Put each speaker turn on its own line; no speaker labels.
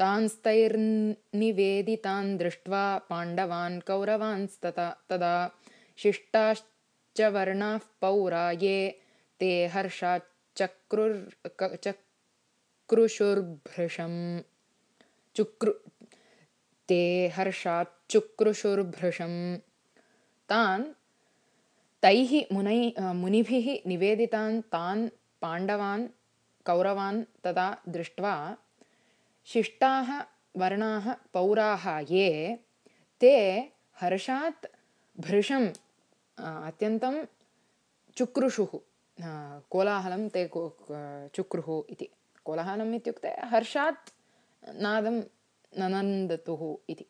तांस्तैर्निवेदितान् दृष्ट्वा पाण्डवान् कौरवांस्तता तदा शिष्टाश्च वर्णाः पौरा ये ते हर्षाच्चक्रुशुर्भृशम् चुक्रु ते हर्षाच्चुक्रुशुर्भृशम् तान् तैः मुनै मुनिभिः निवेदितान् तान् पाण्डवान् कौरवान् तदा दृष्ट्वा शिष्टाः वर्णाः पौराः ये ते हर्षात् भृशम् अत्यन्तं चुक्रुषुः कोलाहलं ते चुक्रुः इति। कोलाहलम् इत्युक्ते हर्षात् नादं ननन्दतुः इति